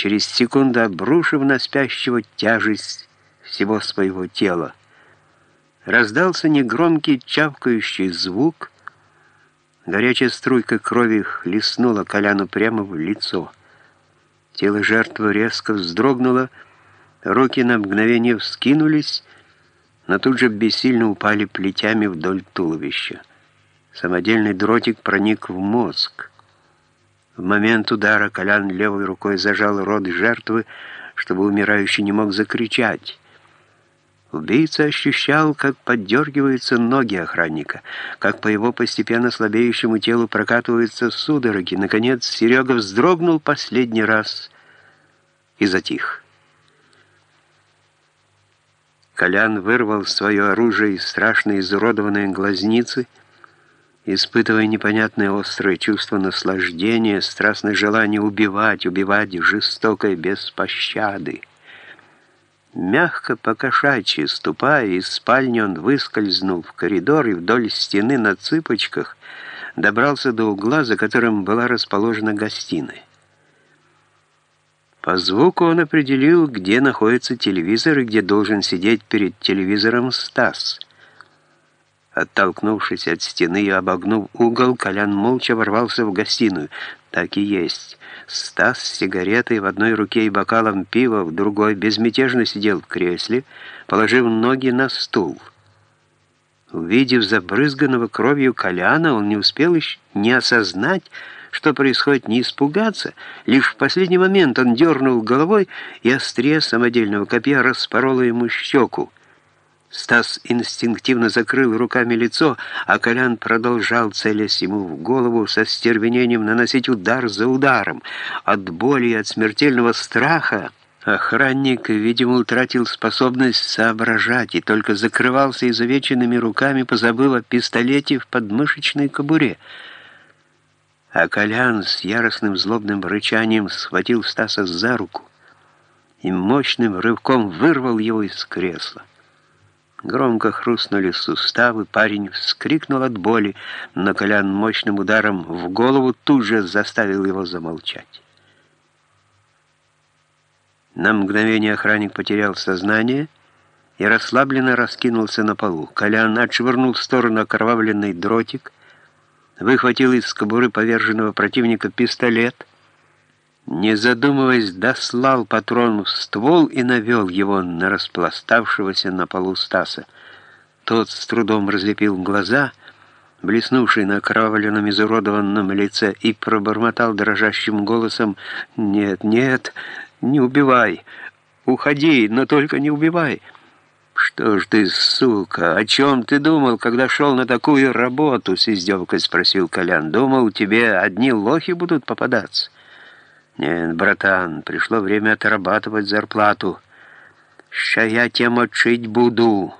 через секунду обрушив на спящего тяжесть всего своего тела. Раздался негромкий чавкающий звук, горячая струйка крови хлестнула Коляну прямо в лицо. Тело жертвы резко вздрогнуло, руки на мгновение вскинулись, но тут же бессильно упали плетями вдоль туловища. Самодельный дротик проник в мозг. В момент удара Колян левой рукой зажал рот жертвы, чтобы умирающий не мог закричать. Убийца ощущал, как поддергиваются ноги охранника, как по его постепенно слабеющему телу прокатываются судороги. Наконец Серега вздрогнул последний раз и затих. Колян вырвал свое оружие из страшно изуродованной глазницы, испытывая непонятное острое чувство наслаждения, страстное желание убивать, убивать жестокое без пощады. Мягко покошачьи, ступая из спальни, он выскользнул в коридор и вдоль стены на цыпочках добрался до угла, за которым была расположена гостиная. По звуку он определил, где находится телевизор и где должен сидеть перед телевизором Стас. Оттолкнувшись от стены и обогнув угол, Колян молча ворвался в гостиную. Так и есть. Стас с сигаретой в одной руке и бокалом пива в другой безмятежно сидел в кресле, положив ноги на стул. Увидев забрызганного кровью Коляна, он не успел еще не осознать, что происходит, не испугаться. Лишь в последний момент он дернул головой, и острие самодельного копья распороло ему щеку. Стас инстинктивно закрыл руками лицо, а Колян продолжал, целясь ему в голову, со стервенением наносить удар за ударом. От боли и от смертельного страха охранник, видимо, утратил способность соображать и только закрывался изувеченными руками, позабыв о пистолете в подмышечной кобуре. А Колян с яростным злобным рычанием схватил Стаса за руку и мощным рывком вырвал его из кресла. Громко хрустнули суставы, парень вскрикнул от боли, но Колян мощным ударом в голову тут же заставил его замолчать. На мгновение охранник потерял сознание и расслабленно раскинулся на полу. Колян отшвырнул в сторону окровавленный дротик, выхватил из кобуры поверженного противника пистолет, не задумываясь, дослал патрон в ствол и навел его на распластавшегося на полу Стаса. Тот с трудом разлепил глаза, блеснувший на окровавленном изуродованном лице, и пробормотал дрожащим голосом «Нет, нет, не убивай! Уходи, но только не убивай!» «Что ж ты, сука, о чем ты думал, когда шел на такую работу?» — с издевкой спросил Колян. «Думал, тебе одни лохи будут попадаться?» «Нет, братан, пришло время отрабатывать зарплату. Ща я тем отшить буду».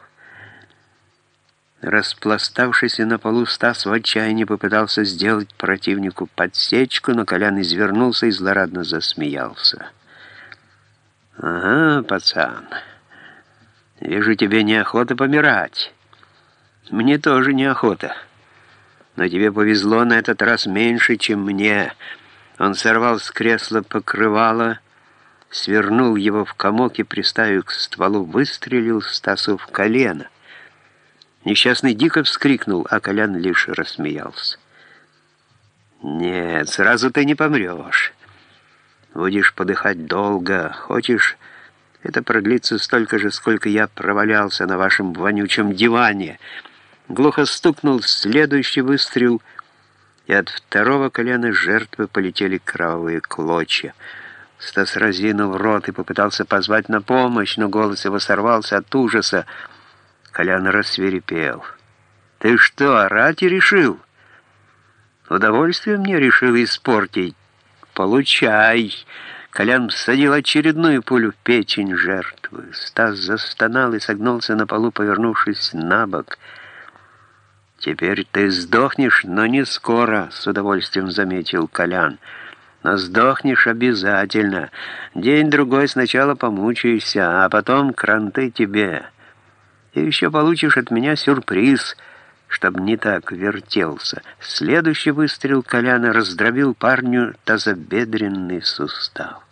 Распластавшийся на полу Стас в отчаянии попытался сделать противнику подсечку, но Колян извернулся и злорадно засмеялся. «Ага, пацан, вижу, тебе неохота помирать. Мне тоже неохота. Но тебе повезло на этот раз меньше, чем мне». Он сорвал с кресла покрывало, свернул его в комок и, приставив к стволу, выстрелил Стасу в колено. Несчастный дико вскрикнул, а Колян лишь рассмеялся. «Нет, сразу ты не помрешь. Будешь подыхать долго. Хочешь, это продлится столько же, сколько я провалялся на вашем вонючем диване». Глухо стукнул следующий выстрел — и от второго колена жертвы полетели кровавые клочья. Стас разинул рот и попытался позвать на помощь, но голос его сорвался от ужаса. Колян рассверепел. «Ты что, орать и решил?» «Удовольствие мне решил испортить. Получай!» Колян всадил очередную пулю в печень жертвы. Стас застонал и согнулся на полу, повернувшись на бок — «Теперь ты сдохнешь, но не скоро», — с удовольствием заметил Колян. «Но сдохнешь обязательно. День-другой сначала помучаешься, а потом кранты тебе. И еще получишь от меня сюрприз, чтобы не так вертелся». Следующий выстрел Коляна раздробил парню тазобедренный сустав.